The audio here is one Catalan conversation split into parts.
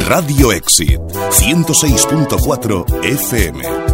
Radio Exit 106.4 FM.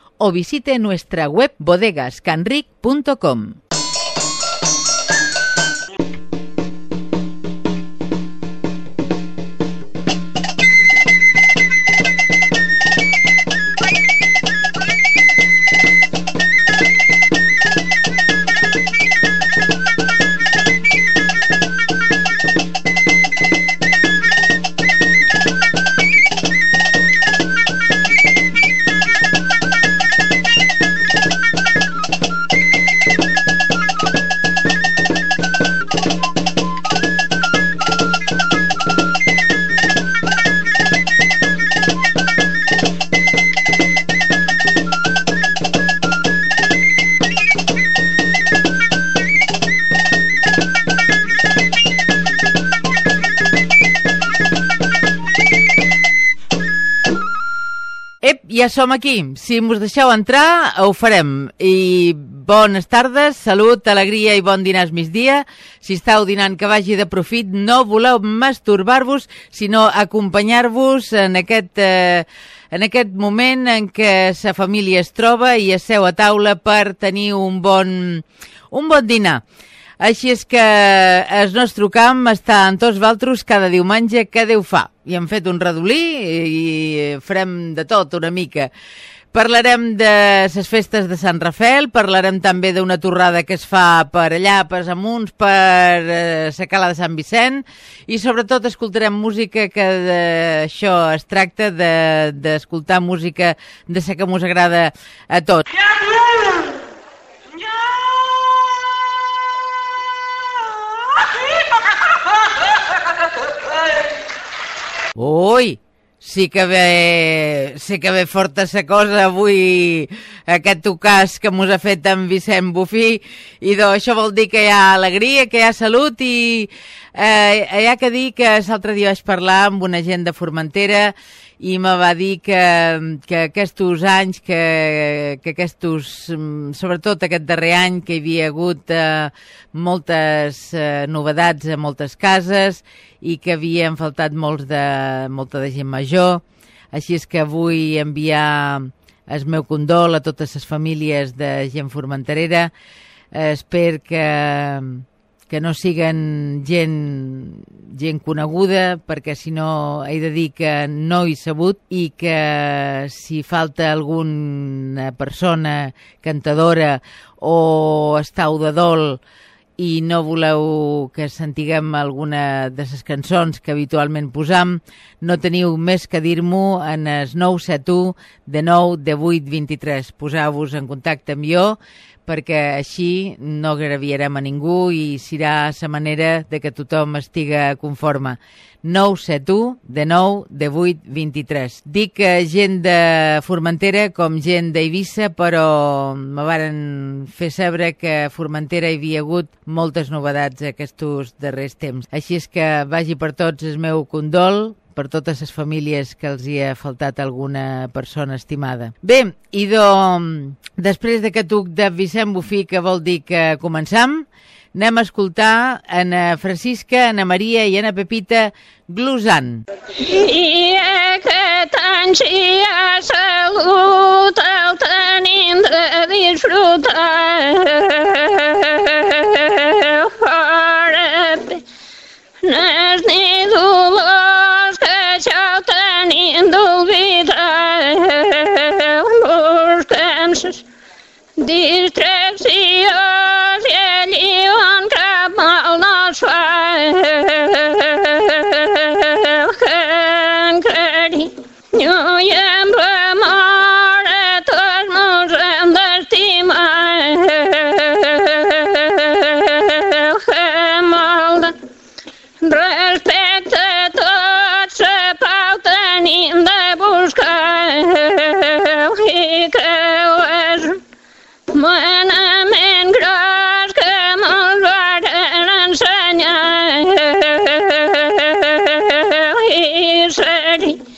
o visite nuestra web bodegascanric.com. ja som aquí. Si mos deixeu entrar, ho farem. I bones tardes, salut, alegria i bon dinar migdia. Si estàu dinant que vagi de profit, no voleu masturbar-vos, sinó acompanyar-vos en aquest... Eh, en aquest moment en què sa família es troba i es seu a taula per tenir un bon, un bon dinar. Així és que el nostre camp està en tots valtros cada diumenge que Déu fa. I hem fet un redolí i farem de tot una mica. Parlarem de les festes de Sant Rafel, parlarem també d'una torrada que es fa per allà, per amunts, per eh, la cala de Sant Vicent, i sobretot escoltarem música que d'això es tracta, d'escoltar de, música de la que ens agrada a tots. Ja, Ui, sí que ve, sí que ve forta sa cosa avui aquest tocàs que mos ha fet en Vicent Bufí. I do, això vol dir que hi ha alegria, que hi ha salut i eh, hi ha que dir que l'altre dia vaig parlar amb una gent de Formentera i me va dir que, que aquests anys, que, que aquests, sobretot aquest darrer any, que hi havia hagut eh, moltes eh, novedats a moltes cases i que havien faltat molts de, molta de gent major. Així és que vull enviar el meu condol a totes les famílies de gent formenterera. Eh, espero que, que no siguen gent, gent coneguda, perquè si no he de dir que no he sabut i que si falta alguna persona cantadora o estau de dol i no voleu que sentiguem alguna de les cançons que habitualment posam, no teniu més que dir-m'ho en el 971 de 9 de 8 23. Poseu-vos en contacte amb jo perquè així no agraviarem a ningú i serà la manera de que tothom estiga conforme. 971 de 9 de 8 23. Dic que gent de Formentera com gent d'Eivissa, però me varen fer saber que a Formentera hi havia hagut moltes novedats aquests darrers temps. Així és que vagi per tots el meu condol, per totes les famílies que els hi ha faltat alguna persona estimada. Bé, i do, després de que tu de Vicent Bufí, que vol dir que començam, anem a escoltar Ana Francisca, Ana Maria i Ana Pepita glosant. I aquest any si ha salut el tenim de disfrutar Distracció se diuen cap mal dels fals que han credit. Jo hi em remor a tots meus hem d'estimar que mal de... Respecte a tots la pau tenim de buscar i que already.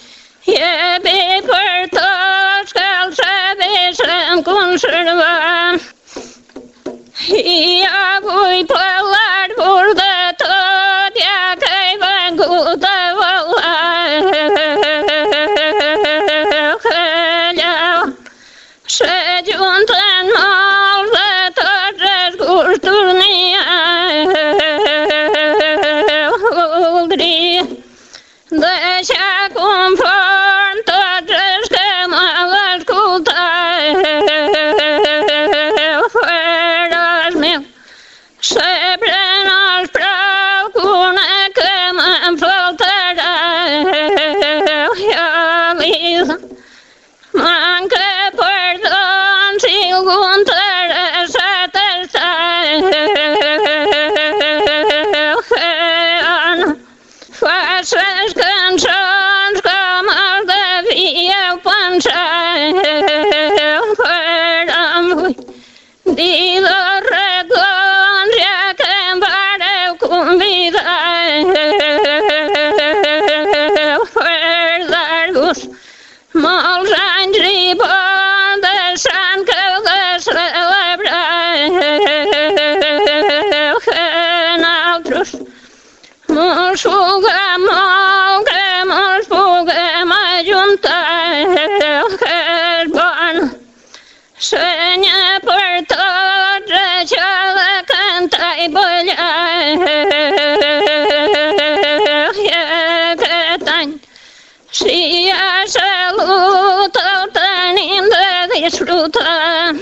Si hi ha salut, el tenim de disfrutar.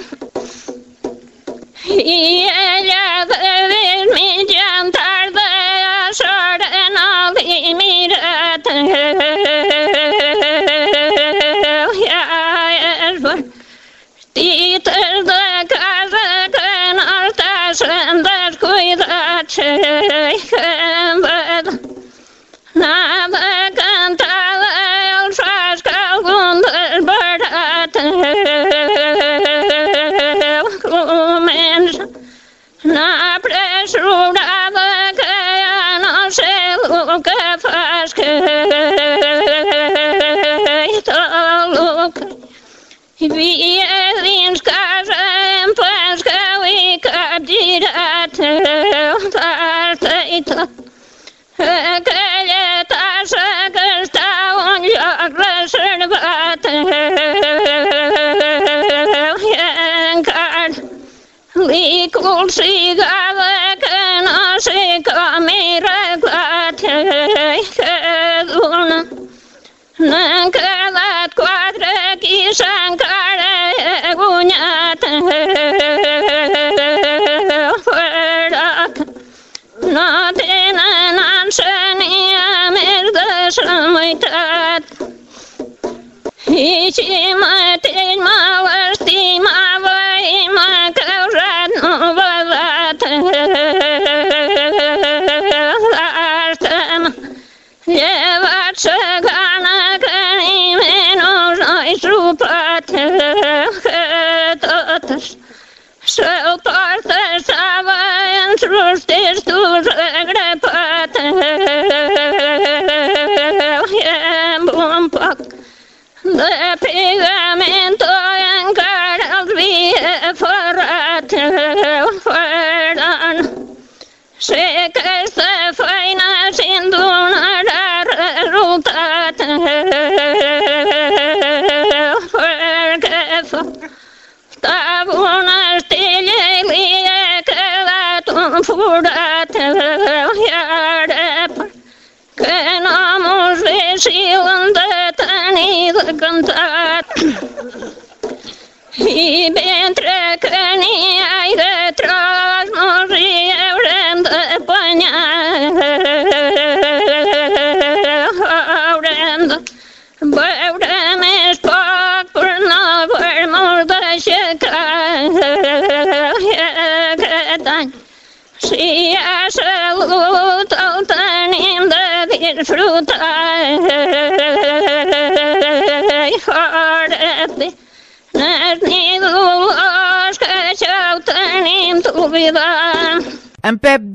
I ella de dir sé el que fas que tot el que hi havia dins casa em fas que avui capgirat tasta i tot aquella tassa que està a un li colzigava que no sé com he arreglat d'una n'han quedat quatre qui s'encara he guanyat però no tenen ansa ni a més de la meitat. Marthi math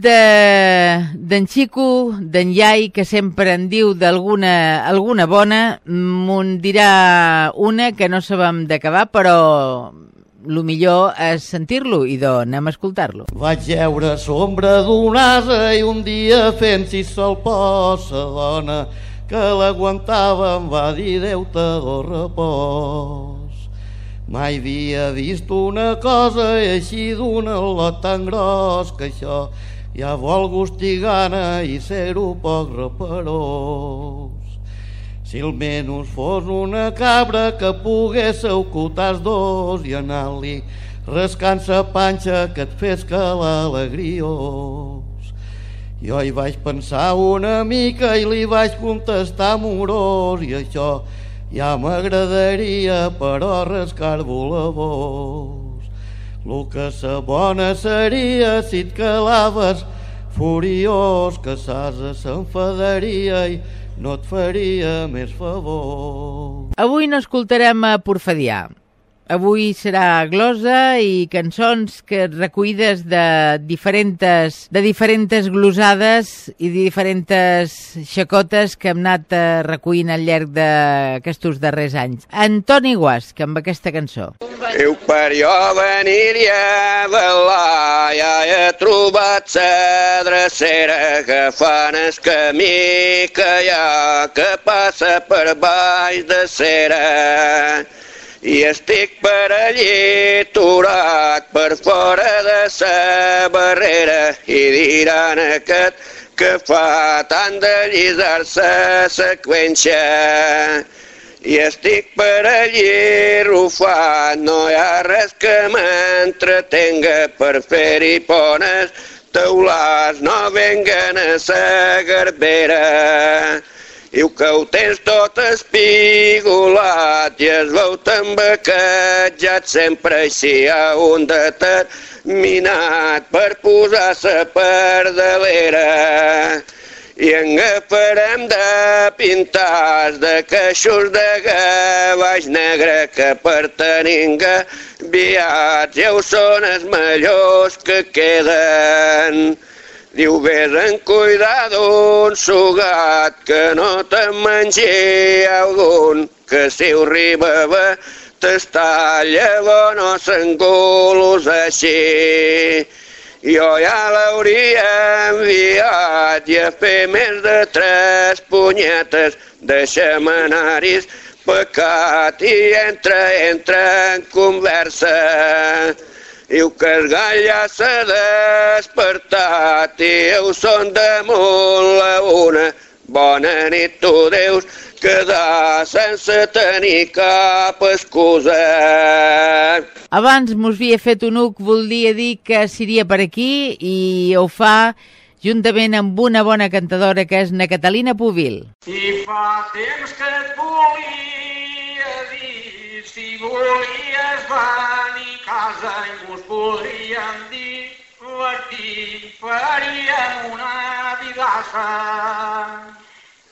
d'en de, Xico, d'en Iai, que sempre en diu d'alguna alguna bona, m'en dirà una que no sabem d'acabar, però el millor és sentir-lo i doncs anem a escoltar-lo. Vaig veure sombra d'un ase i un dia fent si sol posa dona que l'aguantava em va dir Déu-te do repòs. Mai havia vist una cosa així d'un lot tan gros que això ja vol gust i gana i ser-ho poc reperós. Si almenys fos una cabra que pogués ocultar els dos i anar-li rascant sa panxa que et fes que l'alegriós. Jo hi vaig pensar una mica i li vaig contestar amorós i això ja m'agradaria però rascar-vos la vos. Lo que sa bona seria si et calaves furiós que s'asa s'enfadaria i no et faria més favor. Avui no escoltarem a Porfadià. Avui serà glosa i cançons que recollides de diferents, de diferents glosades i de diferents xacotes que hem anat eh, recollint al llarg d'aquests darrers anys. Antoni Guasc, amb aquesta cançó. Eu per jo veniria de l'Aia he trobat la drecera fan el camí que hi ha que passa per baix de cera i estic per allí aturat per fora de sa barrera i diran aquest que fa tant de llisar-se seqüència i estic per allí rufat, no hi ha res que m'entretenga per fer-hi pones teulars, no venguen a sa garbera. Diu que ho tens tot espigolat i es veu tan bequejat sempre així a un determinat per posar-se per darrere. I en agafarem de pintars de queixos de gabaix negre que per tenir viats ja ho són els millors que queden. Diu, vés en cuidar d'un sugat, que no te'n mengi algun, que si ho arriba a tastar, llavors no s'engolos així. Jo ja l'hauria enviat i a fer més de tres punyetes de xamanaris pecat i entra, entra en conversa. Diu que el gall ja s'ha despertat i eu són damunt la una. Bona nit, tu deus quedar sense tenir cap excusa. Abans mos havia fet un uc, volia dir que seria per aquí i ho fa juntament amb una bona cantadora que és na Catalina Puvil. I fa temps que et volia dir si volies venir a casa i mos podríem divertir, faríem una vidassa.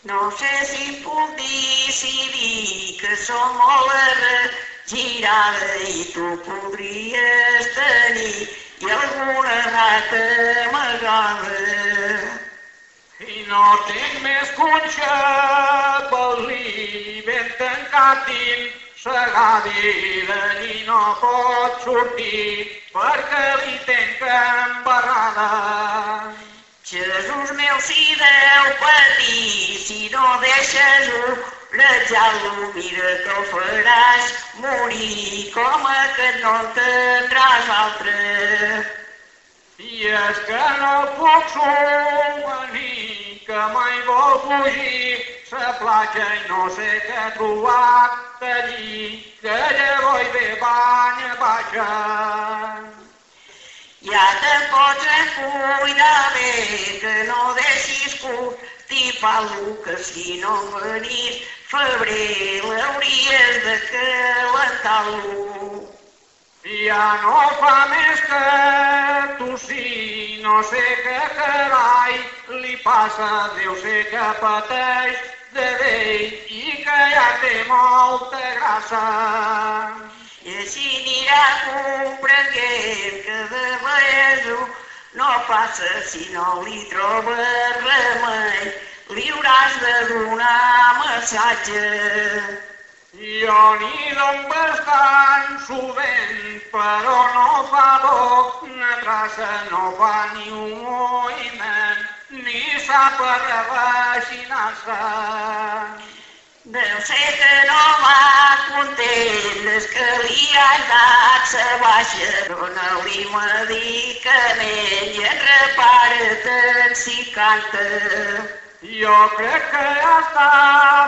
No sé si puc decidir que som molt girada i tu podries tenir i alguna rata amagada. I no tinc més conxa pel li ben tancat dins sa gàbia i no pot sortir perquè li tenc embarrada. Jesús meu, si deu patir, si no deixes rajar-lo, mira que el faràs morir, com a que no entendràs altre. I és que no puc sovenir, que mai vol fugir platja i no sé què trobar allí, que llavors ve banya baixa. Ja te pots cuidar bé, que no deixis constipar-lo, que si no venís febrer l'hauries de calentar-lo. Ja no fa més que tossir, no sé què carai li passa, deu ser que pateix de vell i que ja té molta grassa. I així anirà comprenent que de vellesa no passa si no li trobes remei, li hauràs de donar massatge. Dono bastant sovint, però no fa poc, una traça no fa ni un moviment, ni sap reveixinar-se. Deu ser que no va content, és que li has dat sa baixa, dona-li medicament i en repara-te'n si canta. Jo crec que està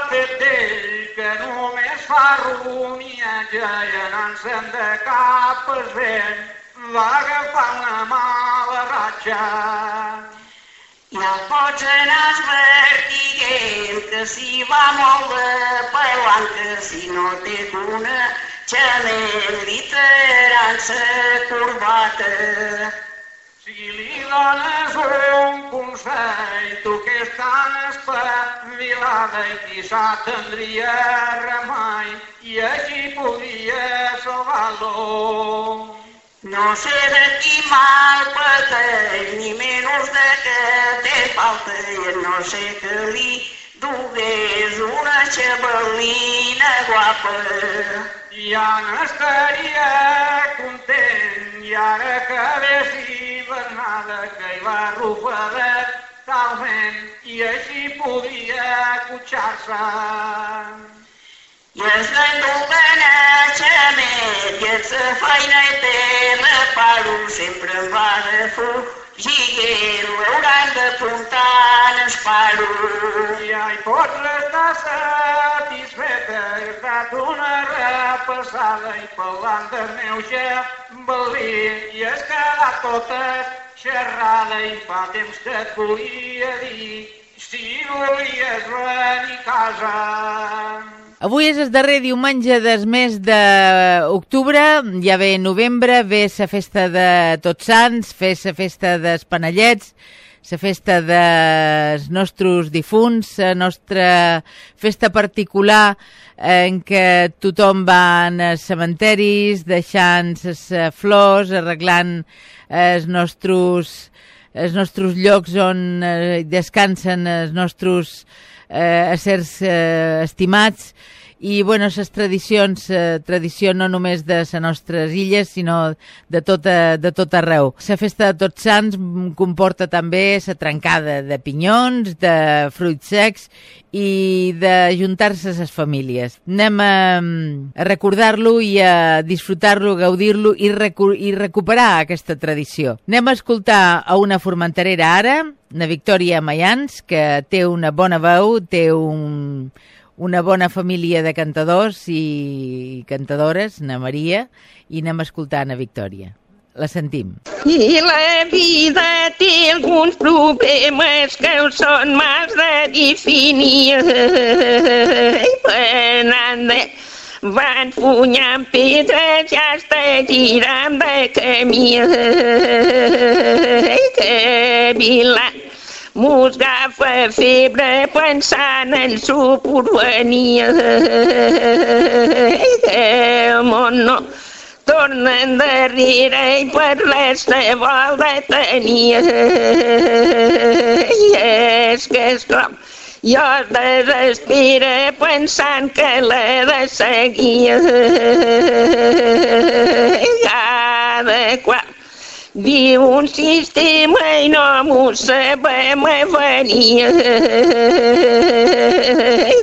fet d'ell, que només fa rumiatge i anant-se'n de cap al vent, va agafar una mala ratxa. Ja pots anar esvertiguent, que si va molt de palanca, si no té una xament, li traran sa corbata. Si li dones un consell, tu que és tan vilada i qui s'atendria remei i així podia salvar-lo. No sé de qui mal pateix, ni menys de que té falta, no sé que li dugués una xabalina guapa. Ja n'estaria content i ara que ves hivernada que hi va rufada talment i així podia acotxar-se. I es l'enduga naixement, i la feina i té reparo, sempre em va de fugir, l'hauran d'apuntar en. Ja hi pots estar satisfeta, he estat una repassada i parlant del meu xavalí i has quedat tota xerrada i fa temps que et volia dir si volies venir a casa. Avui és el darrer diumenge del mes d'octubre, ja ve novembre, ve la festa de Tots Sants, ve la festa dels Panellets, la festa dels nostres difunts, la nostra festa particular en què tothom va als cementeris, deixant les flors, arreglant els nostres, els nostres llocs on eh, descansen els nostres eh, éssers eh, estimats i bueno, les tradicions, eh, tradició no només de les nostres illes, sinó de tot, de tot arreu. La festa de Tots Sants comporta també la trencada de pinyons, de fruits secs i de juntar-se a les famílies. Anem a, a recordar-lo i a disfrutar-lo, gaudir-lo i, recu i recuperar aquesta tradició. Anem a escoltar a una formenterera ara, na Victòria Mayans, que té una bona veu, té un, una bona família de cantadors i cantadores, na Maria, i anem a escoltar na Victòria. La sentim. I la vida té alguns problemes que són mals de definir. De van punyant pedres i hasta girant de camí. Que vila Mos agafa febre pensant en su porvenia. El món no torna endarrere i per res te vol detenir. I és que es troba jo es desespera pensant que l'he de seguir. Cada qual Viu un sistema i no m'ho sabem venir.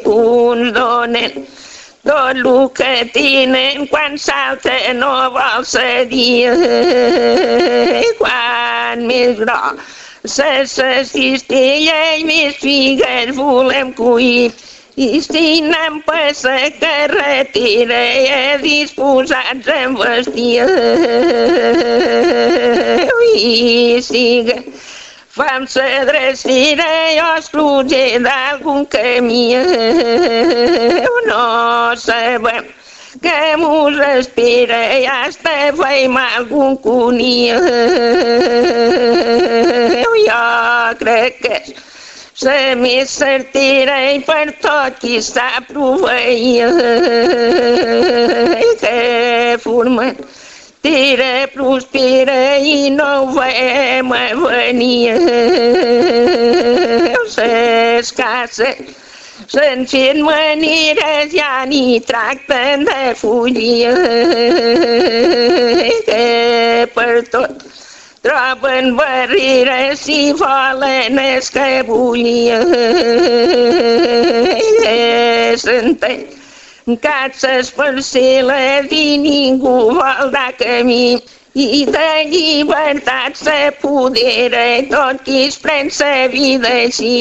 Uns donen tot el que tenen quan salta no vol cedir. Quan més gros la cistella i més figues volem cuir. I si anem per la carretera disposats a vestir. I si fam la drecera jo escluge d'algun camí. No sabem que mos espera i hasta feim algun cuní. Jo crec que és la més certera i per tot qui s'ha proveït que forma tira, prospera i no ho veiem a venir. Les cases se'n fent maneres ja ni tracten de fugir que per tot troben barreres i volen escabullir. Per ser i ningú vol dar camí. I de llibertat s'apodera tot qui es pren sa vida així.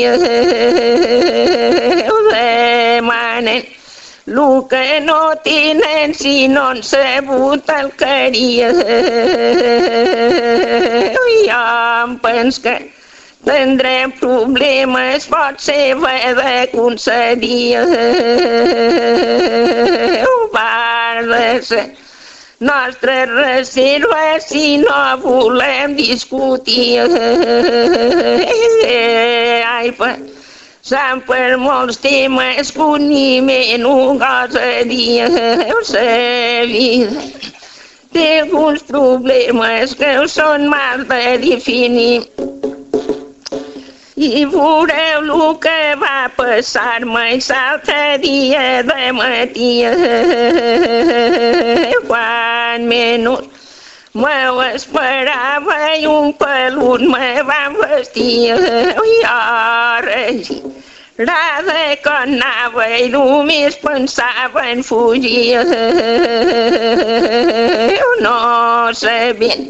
Ho demanen el que no tenen si no han sabut el caria. Jo em pens que tindrem problemes, pot ser haver de concedir. Ho de ser nostra reserva si no volem discutir. Ai, per molts temes que un un gosa dia sa vida. Té alguns problemes que són mal de definir. I veureu el que va passar-me l'altre dia de matí. Quan menys me esperava i un pelut me van vestir. I ara Rada que anava i només pensava en fugir. No sabent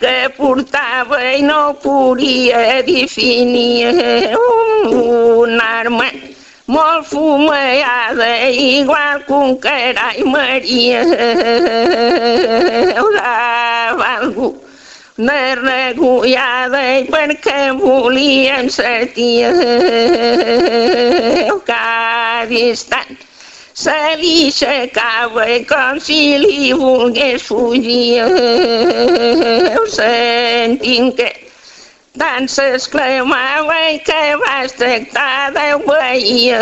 que portava i no podia definir una arma molt fumejada, igual que un carai Maria. Dava algú una regulada i perquè volien sentir cada instant se li aixecava com si li volgués fugir. Sentint que tant s'exclamava i que vas tractar d'obeir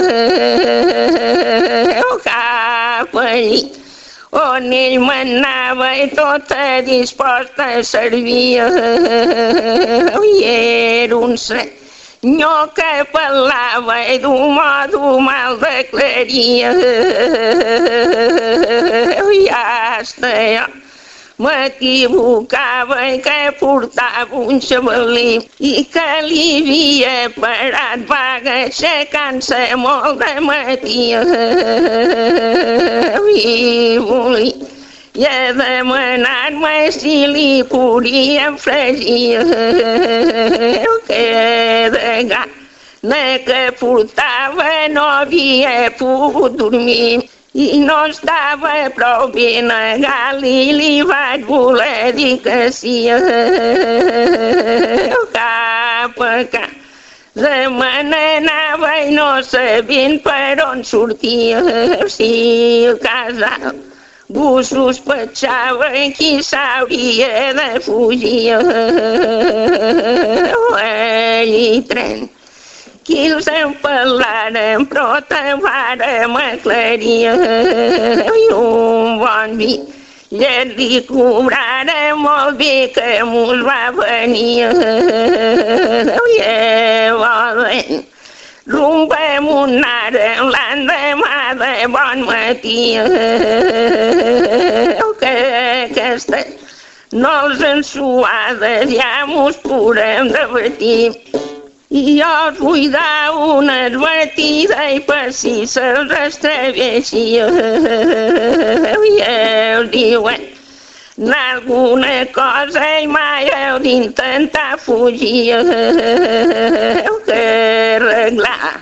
cap allí on ell manava i tota disposta a servir. I era un senyor que parlava i d'un modo mal declaria. I hasta jo m'equivocava i que portava un xavalí i que li havia parat vaga aixecant-se molt de matí i volia i ha demanat-me si li podíem fregir que de gana que portava no havia pogut dormir i no estava prou ben a Gali, li vaig voler dir que sí. Cap a cap de me n'anava i no sabent per on sortia. Si el casal ho sospechava qui s'hauria de fugir. Ell tren qui els en parlaren, però te vàrem aclarir. I un bon vi llet li cobrara molt bé que mos va venir. Llavors, rompem un ara l'endemà de bon matí. Que aquesta no els ensuades ja mos podem debatir. I jo vull dar una advertida i per si se'ls estreveixi. I els diuen alguna cosa i mai heu d'intentar fugir. Heu que arreglar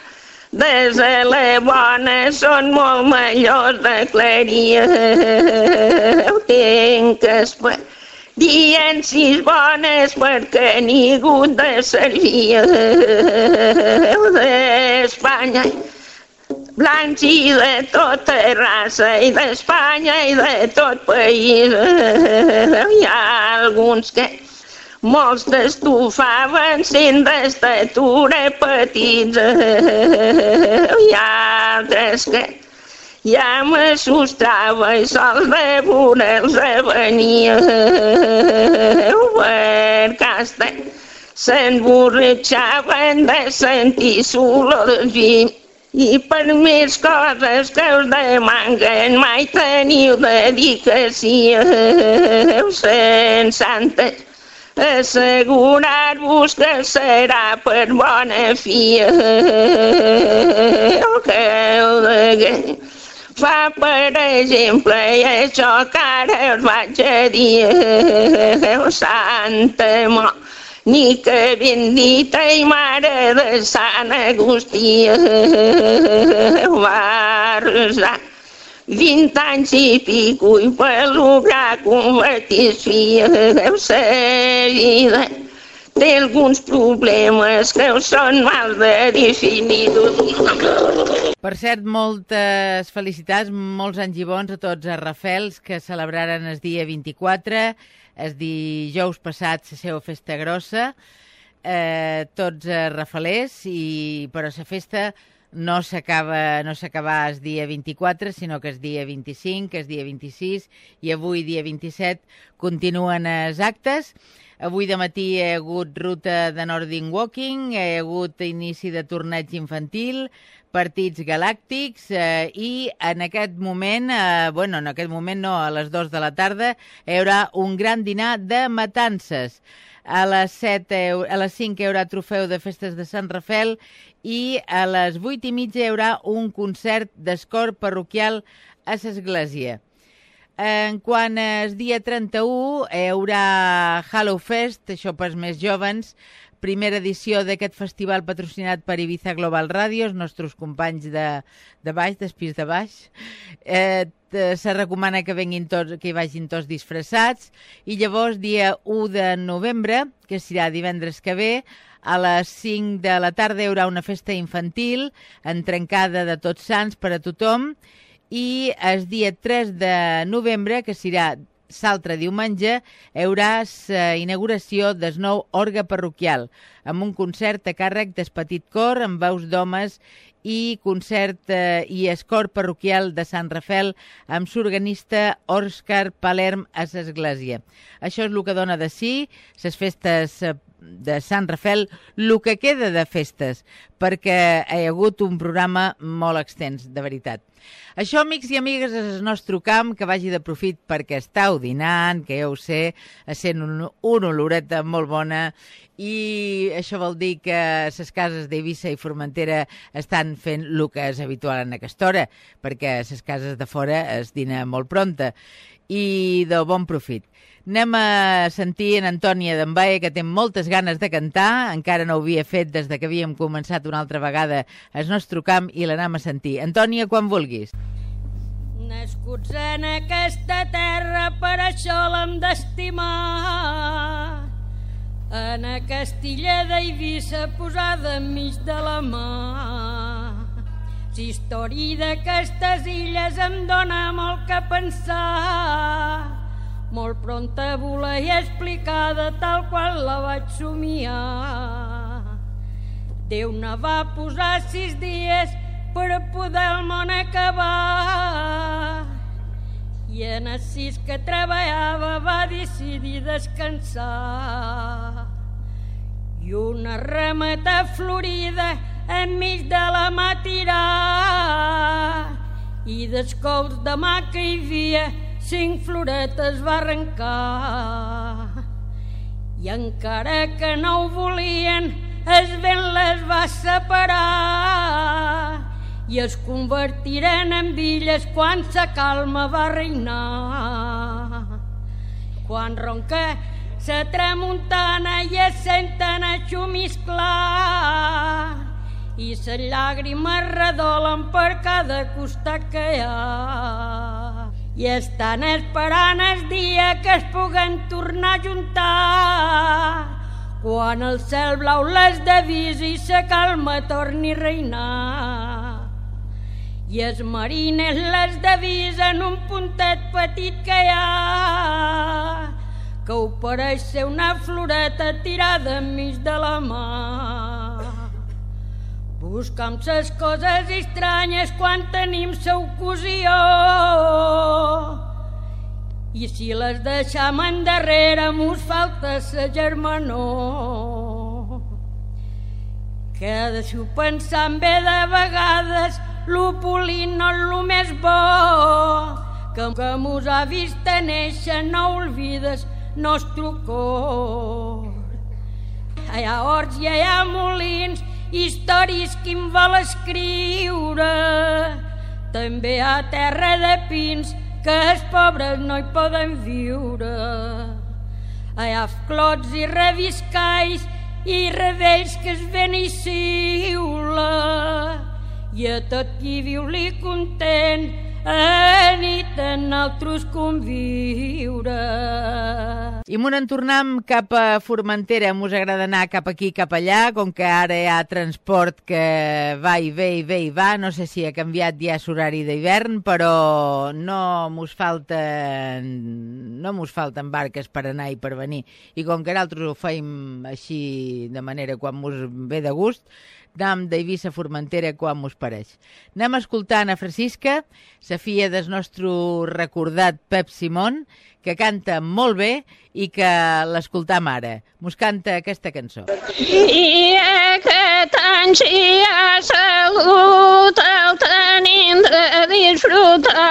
des de la bona són molt millors d'aclarir. Tinc que esperar sis bones perquè ningú de servir d'Espanya blancs i de tota raça i d'Espanya i de tot país. Hi ha alguns que molts t'estufaven sent d'estatura petits. Hi ha altres que ja m'assustava i sols de voler-los venir per casa. S'emborratxaven de sentir l'olor vi i per més coses que us demanguen mai teniu de dir que sí. Sent santes assegurar-vos que serà per bona fi. Que heu de fa, per exemple, això que ara us vaig dir, Santa Mò, ni que ben dita i mare de Sant Agustí va resar. Vint anys i pico i per lograr convertir-s'hi en sa vida té alguns problemes que són mal de definir. Per cert, moltes felicitats, molts anys i bons a tots els Rafels que celebraren el dia 24, el dijous passat la seva festa grossa. eh, tots eh, rafalers, i, però la festa no s'acaba no s'acaba el dia 24, sinó que és dia 25, que és dia 26, i avui, dia 27, continuen els actes. Avui de matí hi ha hagut ruta de Nordic Walking, hi ha hagut inici de torneig infantil, partits galàctics eh, i en aquest moment, eh, bueno, en aquest moment no, a les 2 de la tarda, hi haurà un gran dinar de matances. A les, 7, a les 5 hi haurà trofeu de festes de Sant Rafel i a les 8 i mitja hi haurà un concert d'escor parroquial a l'església. En quant al dia 31 hi haurà Hallow Fest, això pels més jovens, primera edició d'aquest festival patrocinat per Ibiza Global Radio, els nostres companys de, de baix, d'espís de baix. Eh, se recomana que venguin tots, que hi vagin tots disfressats. I llavors dia 1 de novembre, que serà divendres que ve, a les 5 de la tarda hi haurà una festa infantil entrencada de tots sants per a tothom i el dia 3 de novembre, que serà l'altre diumenge hi haurà la inauguració del nou orgue parroquial amb un concert a càrrec del petit cor amb veus d'homes i concert eh, i escor parroquial de Sant Rafel amb l'organista Òscar Palerm a l'església. Això és el que dona de si les festes eh, de Sant Rafel, el que queda de festes, perquè hi ha hagut un programa molt extens, de veritat. Això, amics i amigues, és el nostre camp, que vagi de profit perquè estàu dinant, que ja ho sé, sent un, una oloreta molt bona, i això vol dir que les cases d'Eivissa i Formentera estan fent el que és habitual en aquesta hora, perquè les cases de fora es dina molt pronta, i de bon profit. Anem a sentir en Antònia d'Envaia, que té moltes ganes de cantar, encara no ho havia fet des de que havíem començat una altra vegada el nostre camp i l'anem a sentir. Antònia, quan vulguis. Nascuts en aquesta terra, per això l'hem d'estimar. En aquesta illa d'Eivissa posada enmig de la mà. Història d'aquestes illes em dóna molt que pensar molt pronta volia explicada tal qual la vaig somiar. Déu ne va posar sis dies per poder el món acabar. I en els sis que treballava va decidir descansar. I una remeta florida enmig de la mà tirar i dels cous de mà que hi havia cinc floretes va arrencar. I encara que no ho volien, el vent les va separar i es convertiren en villes quan sa calma va reinar. Quan ronca sa tramuntana i es senten a xumisclar i ses llàgrimes redolen per cada costat que hi ha i estan esperant el dia que es puguen tornar a juntar quan el cel blau les devisi i sa calma torni a reinar. I els marines les devisen un puntet petit que hi ha que ho pareix ser una floreta tirada enmig de la mà. Buscam ses coses estranyes quan tenim sa ocasió. I si les deixam endarrere mos falta sa germanor. Que de si ho pensam bé de vegades l'opulint no és lo més bo que, que mos ha vist néixer no oblides nostre cor. Hi ha horts i hi ha molins històries que em vol escriure. També a terra de pins que els pobres no hi poden viure. Hi ha clots i reviscais i revells que es ven i siula. I a tot qui viu-li content nit a nosaltres conviure. I Moren, tornam cap a Formentera. M'us agrada anar cap aquí, cap allà, com que ara hi ha transport que va i ve i ve i va. No sé si ha canviat ja l'horari d'hivern, però no mos falten no mos falten barques per anar i per venir. I com que nosaltres ho feim així de manera quan mos ve de gust, dam d'Eivissa Formentera quan mos pareix. Anem escoltant a Francisca, sa filla del nostre recordat Pep Simon, que canta molt bé i que l'escoltam ara. Mos canta aquesta cançó. I aquest any si hi ha salut el tenim de disfrutar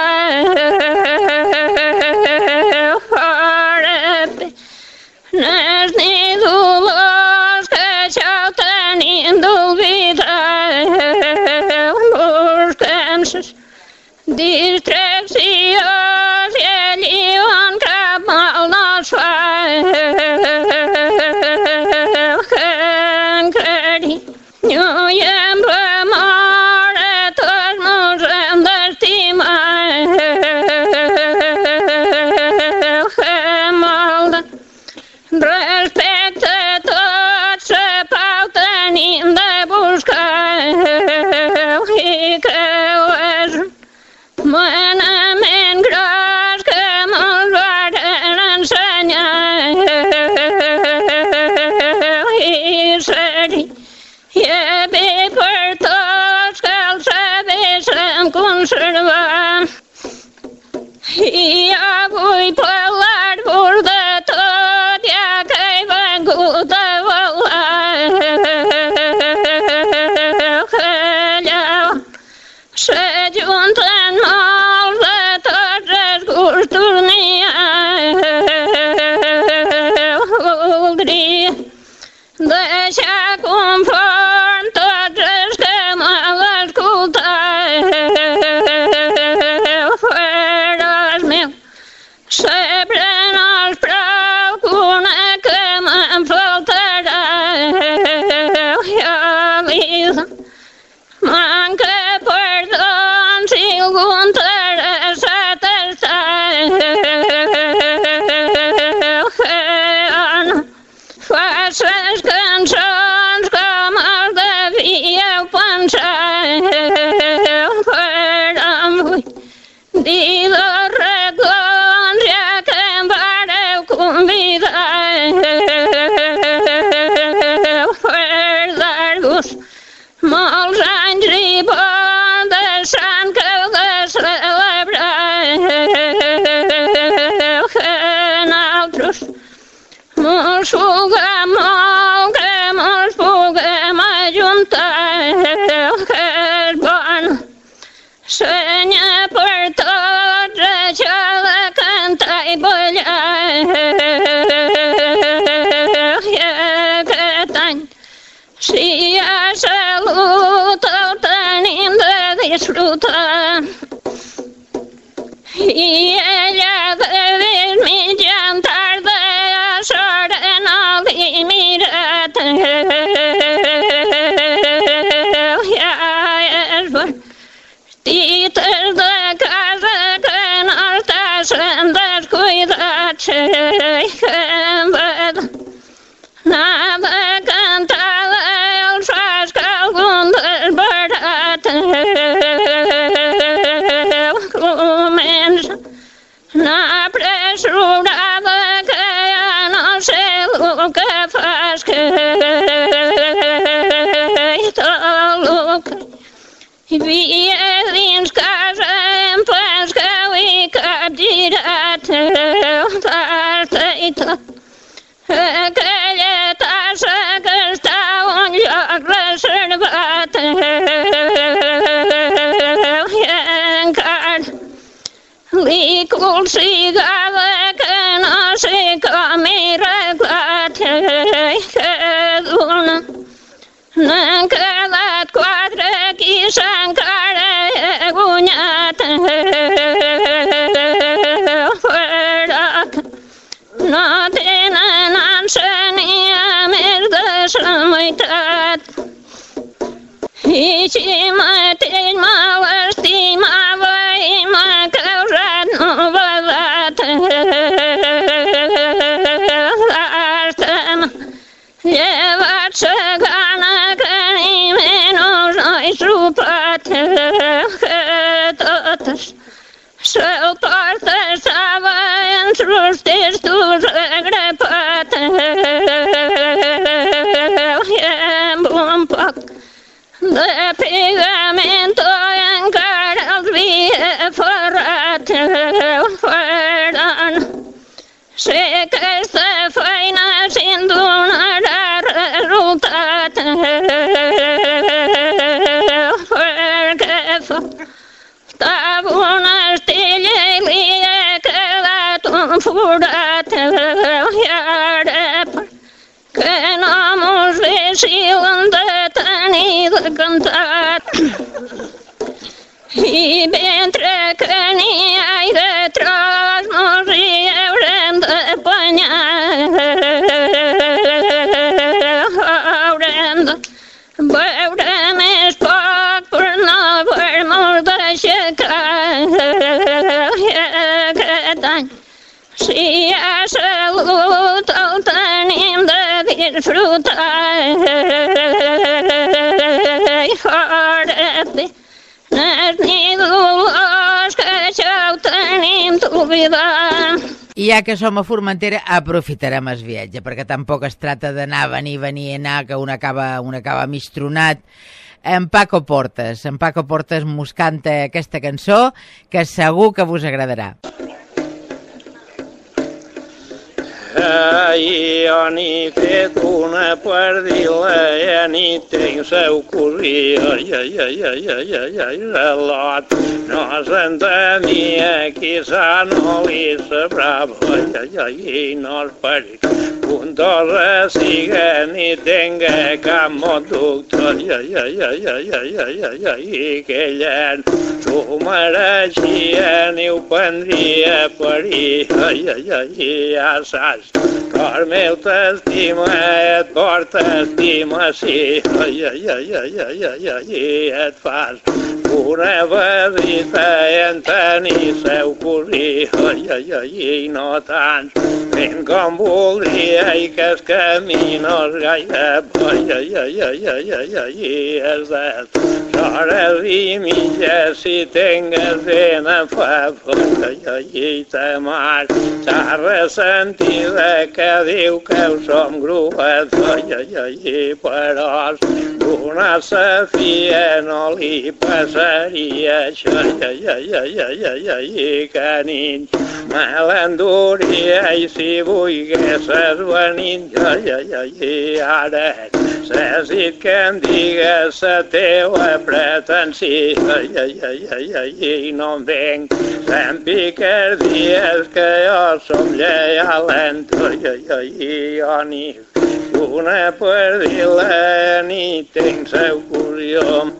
and uh, Gul Sri Gala Kana Sri Kala de nes ni dolors que això ho tenim d'oblidar. I ja que som a Formentera, aprofitarem el viatge, perquè tampoc es tracta d'anar, venir, venir, anar, que un acaba, un acaba mig tronat. En Paco Portes, en Paco Portes mos canta aquesta cançó, que segur que vos agradarà. Ai, jo n'he fet una pardila i n'hi tinc seu cosí. Ai, ai, ai, ai, ai, ai, ai, relot. No s'entenia qui sa no li sabrà. Ai, ai, ai, no es pari. Un cosa siga ni tenga cap conducte. Ai, ai, ai, ai, ai, ai, ai, ai, ai, i que ella s'ho mereixia ni ho prendria per parir. Ai, ai, ai, ja saps Cor meu t'estima, et porta estimació. Ai, ai, ai, ai, ai, ai, ai, i et fas una visita en tenir seu cosí. Ai, ai, ai, no tant fent com voldria i que es camí no és gaire. Ai, ai, ai, ai, ai, ai, ai, és de hores i mitja si tingues ben a fa. Ai, ai, i ta mar s'ha ressentit que diu que som grues. Ai, ai, ai, però una safia no li passaria això. Ai, ai, ai, ai, ai, ai, que nit me l'enduria i si volguessis venir, ai, ai, ai, i ara s'has dit que em digues la teua pretensió, ai, ai, ai, ai, ai, no em venc, se'n picardies que jo som lleialent, ai, Antojaiani, una perdila ni tens seu curió.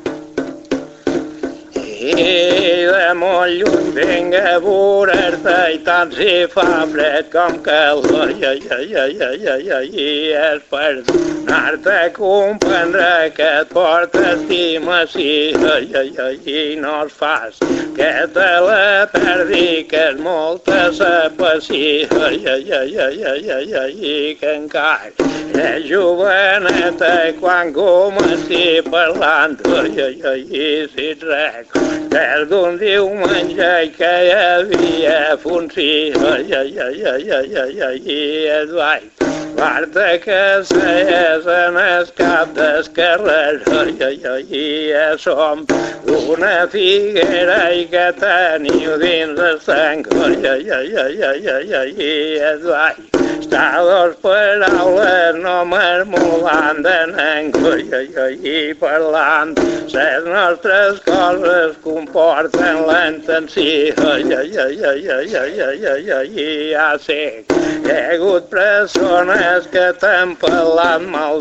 I de molt lluny vinc a veure-te i tant si fa fred com calor. Ai, ai, ai, ai, ai, ai, ai, i és per anar-te a comprendre que et porta estimació. Ai, ai, ai, i no es fas que te la perdi, que és molta sa passió. Ai, ai, ai, ai, ai, ai, ai, i que encara és joveneta quan comenci parlant. Ai, ai, ai, i si et rec des d'un diumenge que hi havia funció. Ai, ai, ai, ai, ai, ai, ai, i es vaig. Guarda que seies en el cap del carrer, ai, ai, ai, i som una figuera i que teniu dins el sang, ai, ai, ai, ai, ai, ai, ai, i es vaig. Està dos paraules no marmolant de nen, ai, ai, ai, i parlant, les nostres coses comporten l'intenció, ai, ai, ai, ai, ai, ai, ai, ai, ai, i ja sé que hi ha hagut persones que t'han parlat mal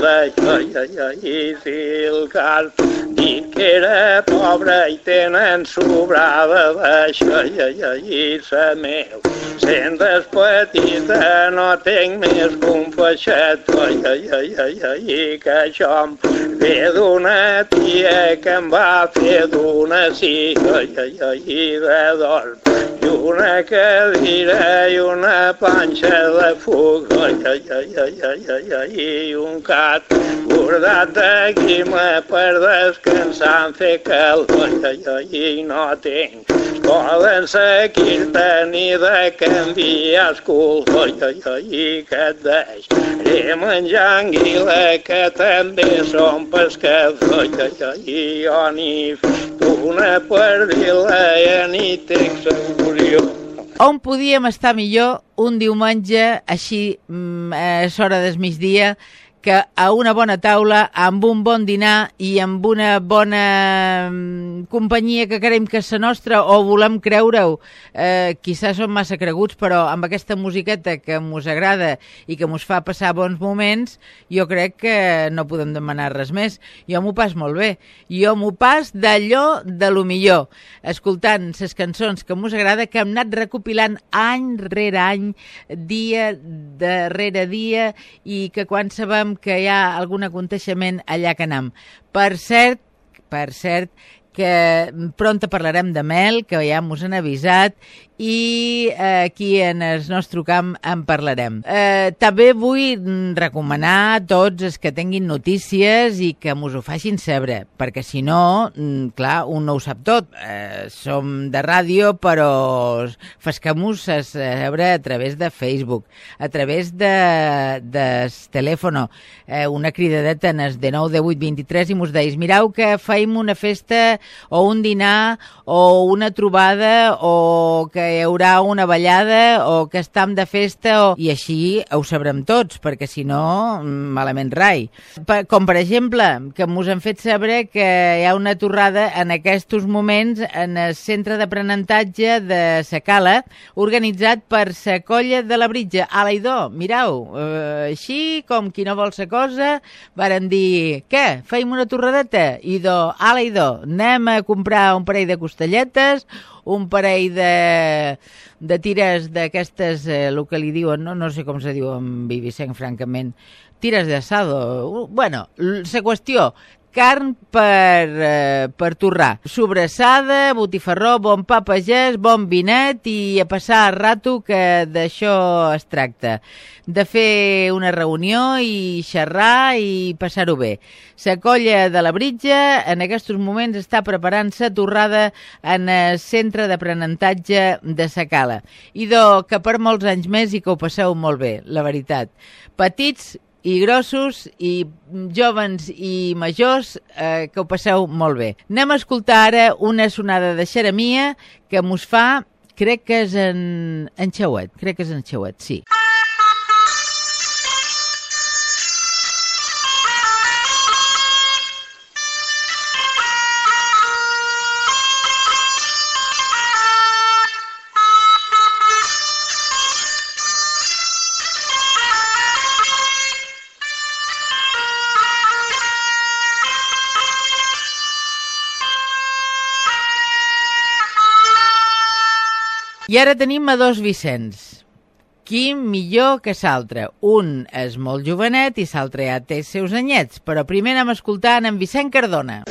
ai, ai, i cas dit que era pobre i tenen sobrada d'això, ai, ai, ai, i sa meu, sent petita no tinc més que un peixet, i que això em ve d'una tia que em va fer d'una ai, i de dorm, i una cadira i una panxa de foc, ai, ai, ai, i un cat bordat de guima per descansar en fer calor, ai, ai, i no tinc poden seguir-te ni de canviar els culs, ai, ai, ai, i que et deixaré menjar anguila, que també som pescadors, ai, i jo ni fet una perdila, ja ni tinc segureció. On podíem estar millor un diumenge així mm, a l'hora del migdia que a una bona taula, amb un bon dinar i amb una bona mm, companyia que creiem que és la nostra o volem creure-ho, eh, quizás som massa creguts, però amb aquesta musiqueta que mos agrada i que mos fa passar bons moments, jo crec que no podem demanar res més. Jo m'ho pas molt bé. Jo m'ho pas d'allò de lo millor, escoltant les cançons que mos agrada, que hem anat recopilant any rere any, dia darrere dia, i que quan sabem que hi ha algun aconteixement allà que anem. Per cert, per cert, que pront parlarem de mel, que ja mos han avisat, i eh, aquí en el nostre camp en parlarem. Eh, també vull recomanar a tots els que tinguin notícies i que mos ho facin saber, perquè si no, mm, clar, un no ho sap tot. Eh, som de ràdio, però fascam-nos a saber a través de Facebook, a través de, de telèfon, eh, una cridadeta en el de 9 de 8 23 i mos deis, mireu que faim una festa o un dinar o una trobada o que hi haurà una ballada o que estem de festa o... i així ho sabrem tots, perquè si no, malament rai. Pa, com per exemple, que mos han fet saber que hi ha una torrada en aquests moments en el centre d'aprenentatge de Sacala, organitzat per la colla de la Britja, a l'Aidó. Mireu, eh, així com qui no vol sa cosa, varen dir, què, feim una torradeta? I do, a l'Aidó, anem a comprar un parell de costelletes, un parell de, de tires d'aquestes, eh, el que li diuen, no, no sé com se diu en Vivicenc, francament, tires d'asado. Bueno, la qüestió, carn per, eh, per torrar. Sobrassada, botifarró, bon pa pagès, bon vinet i a passar el rato que d'això es tracta. De fer una reunió i xerrar i passar-ho bé. La colla de la Britja en aquests moments està preparant la torrada en el centre d'aprenentatge de Sacala. I do que per molts anys més i que ho passeu molt bé, la veritat. Petits i grossos i jovens i majors eh, que ho passeu molt bé. Anem a escoltar ara una sonada de xeremia que mos fa, crec que és en, en Xauet, crec que és en Xauet, sí. I ara tenim a dos Vicenç. Qui millor que s'altre? Un és molt jovenet i l'altre ja té seus anyets, però primer anem escoltant en Vicent Cardona.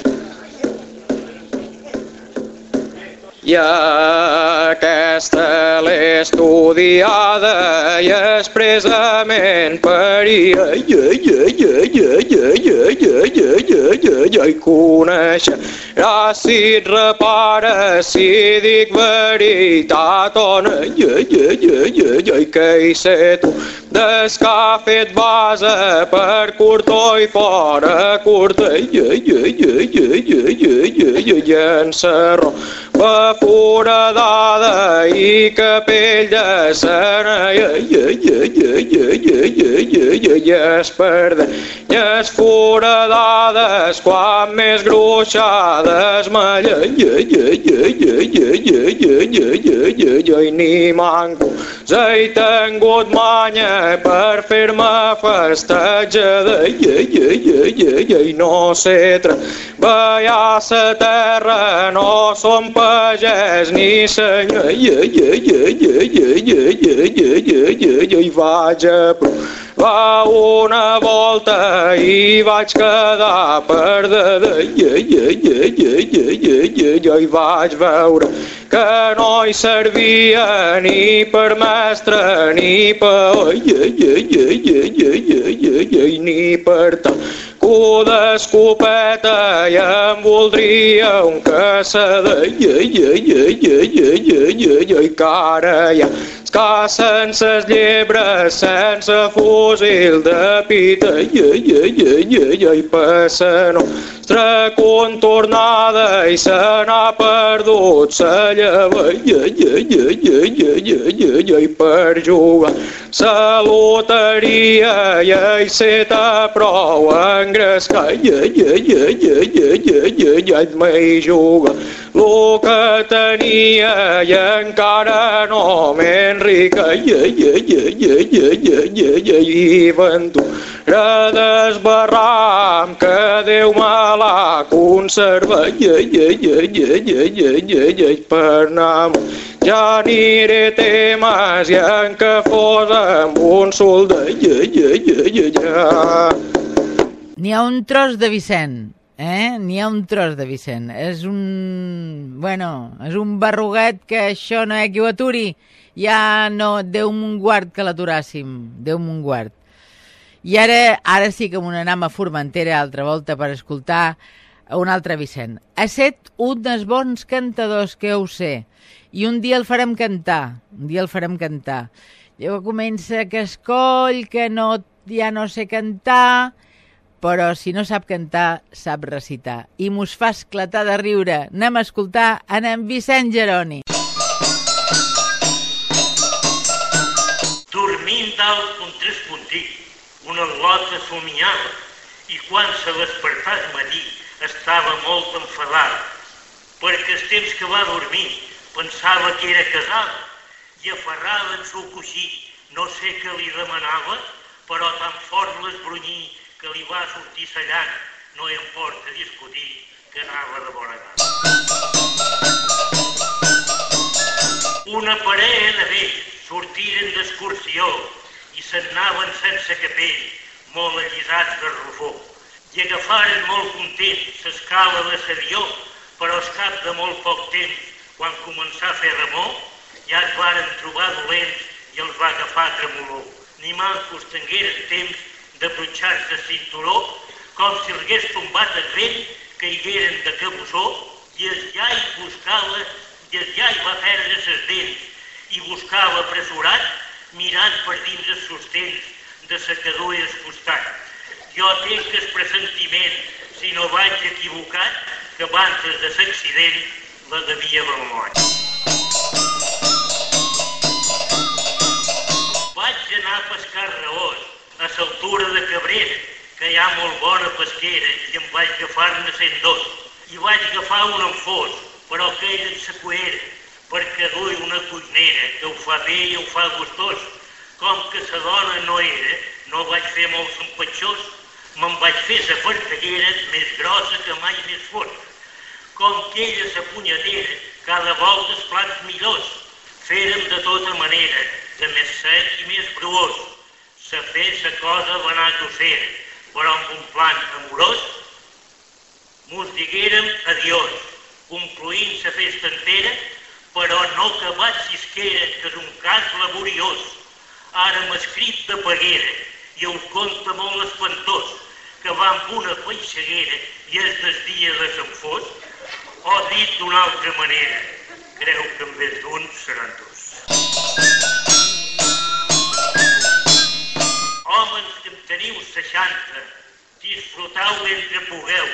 I aquesta l'he estudiada i expressament per i conèixer si et repara si dic veritat o no que hi sé tu des que ha fet base per curto i fora curta i en serró va foradada i capell sana i es perdenyes foradades quan més gruixades malla i ni manco he tingut manya per fer-me festejada i no sé treballar sa terra no som pagès ni senyor i vaig a va una volta i vaig quedar perdada i vaig veure que no hi servia ni per mestre ni per... Ai, ai, ai, ai, ai, ai, ai, ai, ni per tal cu d'escopeta i em voldria un caçador. Ai, ai, ai, ai, ai, ai, ai, ai, ai, que ara ja que sense llebres, sense fusil de pita, i loteria i tracontornada i se n'ha perdut la llevella i per jugar la loteria ja hi se t'ha prou engrescar i et mai jugar lo que tenia i encara no m'enrica i, i, i, i, i, i, i, i, i ventura d'esbarram que Déu me la conserva i, i, i, i, i, i, i, i, per anar ja aniré temes i en que fos amb un soldat i, i, i, i, i, N'hi ha un tros de Vicent Eh? N'hi ha un tros de Vicent. És un... Bueno, és un barruguet que això no ha qui ho aturi. Ja no... Déu mon guard que l'aturàssim. Déu mon guard. I ara, ara sí que m'anam a Formentera altra volta per escoltar un altre Vicent. Ha set un dels bons cantadors que ho sé. I un dia el farem cantar. Un dia el farem cantar. Llavors comença que escoll, que no, ja no sé cantar però si no sap cantar, sap recitar. I mos fa esclatar de riure. Anem a escoltar en en Vicent Geroni. Dormint dalt un tres puntí, una lota somiava, i quan se despertà al matí estava molt enfadada, perquè el temps que va dormir pensava que era casada i aferrada en seu coixí, no sé què li demanava, però tan fort l'esbrunyí que li va sortir sallant, no hi importa discutir, que anava de bona gana. Una parella de vells sortiren d'excursió i se'n anaven sense capell, molt allisats de rufó, i agafaren molt contents l'escala de l'avió, però al cap de molt poc temps, quan començà a fer remor, ja es varen trobar dolents i els va agafar tremolor. Ni mancos tingueren temps de punxar de cinturó, com si hagués tombat el vent, que hi eren de cabussó, i es llai buscava, i es llai va perdre ses dents, i buscava apressurat, mirant per dins els sostens de secador i el costat. Jo tinc el pressentiment, si no vaig equivocat, que abans de l'accident la devia haver mort. Vaig anar a pescar raós, a l'altura de Cabrera, que hi ha molt bona pesquera, i em vaig agafar-ne 102. I vaig agafar un enfós, però que ell en sa cuera, perquè duia una cuinera, que ho fa bé i ho fa gustós. Com que sa dona no era, no vaig fer molt sempatxós, me'n vaig fer sa fartallera més grossa que mai més fort. Com que ella sa punyetera, cada volta els plats millors. Fèrem de tota manera, de més sec i més bruós se fer sa cosa va fer, però amb un plan amorós, mos diguérem adiós, concluint sa festa entera, però no vaig sisquera, que és un cas laboriós. Ara m'ha escrit de paguera i us conta molt espantós, que va amb una peixaguera i es desdia de Sant Fos, o dit d'una altra manera, creu que en vez d'un seran dos. Teniu 60, disfrutau mentre pugueu.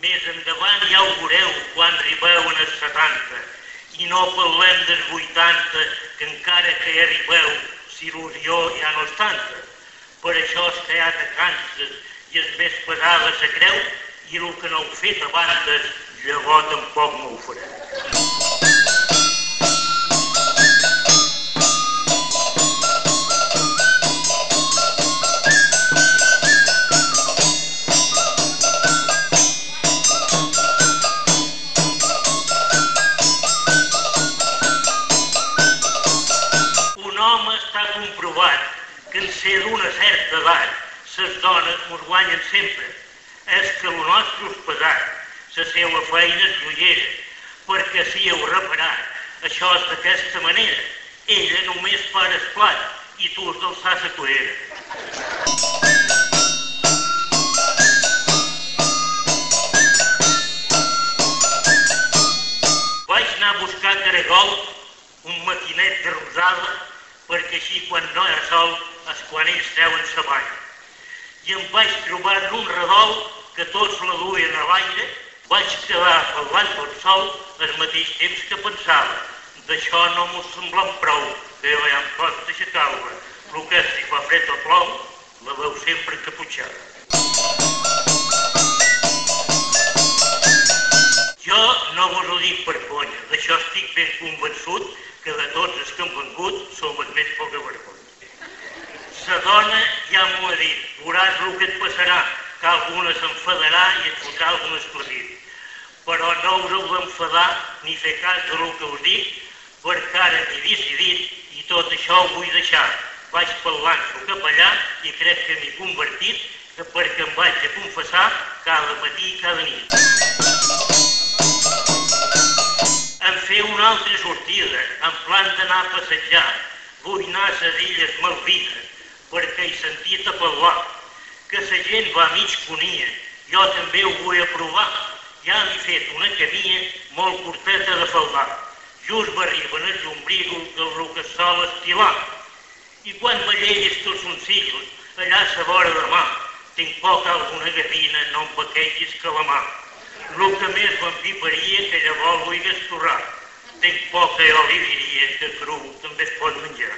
Més endavant ja ho veureu quan arribeu en els 70 i no parlem dels 80 que encara que hi arribeu, si il·lusió ja no és tanta. Per això és que ja te canses i és més pesada la creu i el que no heu fet abans, llavors tampoc no ho fareu. Ser d'una certa edat, les dones us guanyen sempre. És que el nostre pesat, la seva feina és joiera, perquè si heu reparat, Això és d'aquesta manera. Ella només para el plat i tu has d'alçar la cuera. Vaig anar a buscar caragol, un maquinet de rosada, perquè així quan no hi ha sol és quan ells treuen sa banya. I em vaig trobar en un redol que tots la duien a l'aire, vaig quedar parlant tot sol al mateix temps que pensava. D'això no m'ho semblen prou, que ja em costa aixecar-la. El que si fa fred o plou, la veu sempre encaputxada. Jo no vos ho dic per conya, d'això estic ben convençut que de tots els que han vengut som els més poca vergonya. Sa dona ja m'ho ha dit, veuràs el que et passarà, que alguna s'enfadarà i et fotrà algun esclatit. Però no us heu d'enfadar ni fer cas del que us dic, perquè ara m'he decidit i tot això ho vull deixar. Vaig parlant el capellà i crec que m'he convertit perquè em vaig a confessar cada matí i cada nit. Em fer una altra sortida, en plan d'anar a passejar. Vull anar a les illes Malvines, perquè he sentit a parlar que la gent va mig conia. Jo també ho vull aprovar. Ja m'he fet una camilla molt curteta de faldar. Just m'arriben el llombrigo del que sol estilar. I quan m'allelles tots uns siglos, allà a la vora de mà, tinc poc alguna gavina, no em paquegis que la mà. El que més m'empiparia que llavors vull estorrar. Tinc poc que jo li diria que cru també es pot menjar.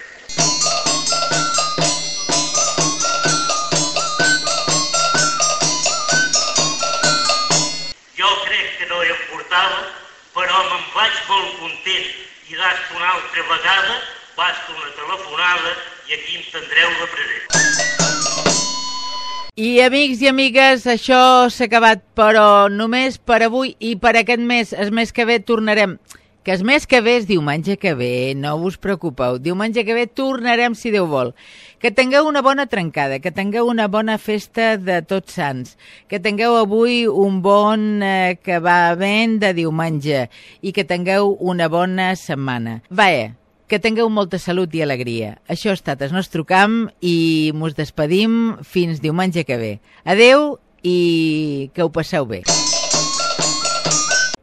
Jo crec que no hi portava, però me'n vaig molt content i d'asta una altra vegada basta una telefonada i aquí em tindreu de present. I amics i amigues, això s'ha acabat, però només per avui i per aquest mes, el mes que ve tornarem. Que el mes que ve és diumenge que ve, no us preocupeu. Diumenge que ve tornarem si Déu vol. Que tingueu una bona trencada, que tingueu una bona festa de tots sants, que tingueu avui un bon eh, que va ben de diumenge i que tingueu una bona setmana. Vaja, que tingueu molta salut i alegria. Això ha estat el nostre camp i mos despedim fins diumenge que ve. Adeu i que ho passeu bé.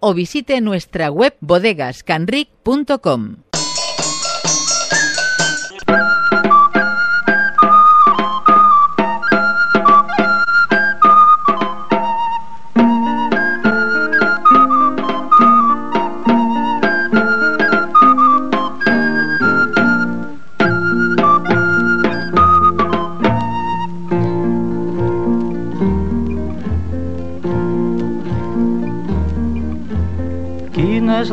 o visite nuestra web bodegascanric.com.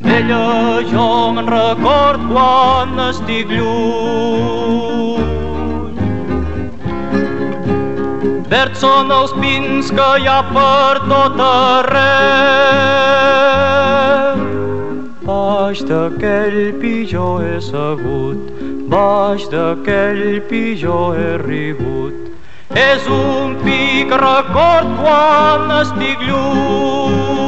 D'ella jo me'n record quan estic lluny. Verds són els pins que hi ha per tot arreu. baix d'aquell pitjor he segut, baix d'aquell pitjor he rigut. És un pic record quan estic lluny.